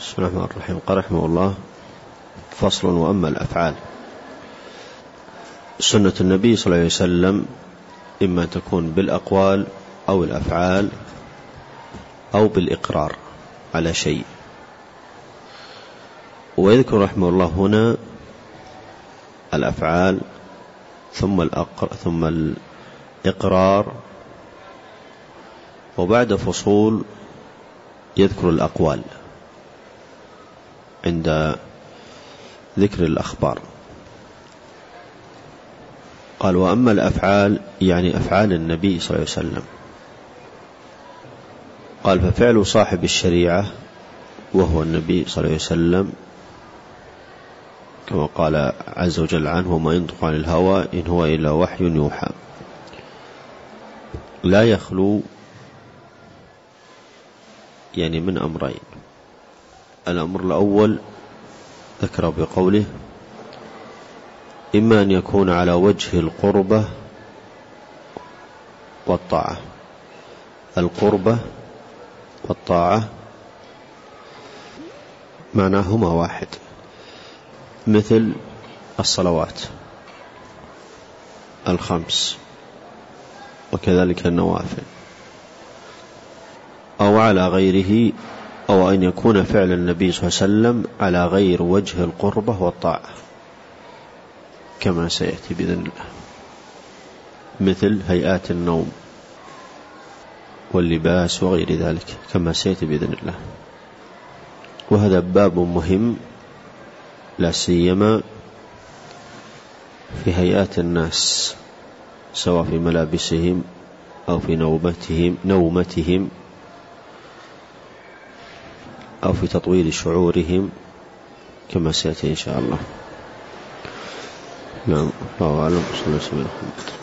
بسم الله الرحمن الرحيم. قال رحمه الله فصل وأما الأفعال. سنة النبي صلى الله عليه وسلم إما تكون بالأقوال أو الأفعال أو بالإقرار على شيء. ويذكر رحمه الله هنا الأفعال ثم الأقر ثم الإقرار وبعد فصول يذكر الأقوال. عند ذكر الأخبار. قال وأما الأفعال يعني أفعال النبي صلى الله عليه وسلم. قال ففعل صاحب الشريعة وهو النبي صلى الله عليه وسلم كما قال عز وجل عنه وما ينطق عن الهوى إن هو إلا وحي يوحى لا يخلو يعني من أمرين. الأمر الأول ذكر بقوله إما أن يكون على وجه القربة والطاعة. القربة والطاعة معناهما واحد. مثل الصلوات الخمس وكذلك النوافل. أو على غيره أو أن يكون فعل النبي صلى الله عليه وسلم على غير وجه القربة والطاعة كما سيأتي بإذن الله مثل هيئات النوم واللباس وغير ذلك كما سيأتي بإذن الله. وهذا باب مهم لا سيما في هيئات الناس سواء في ملابسهم أو في نومتهم نومتهم أو في تطويل شعورهم كما سيأتي إن شاء الله. نعم الله أعلم. صلى الله عليه وسلم.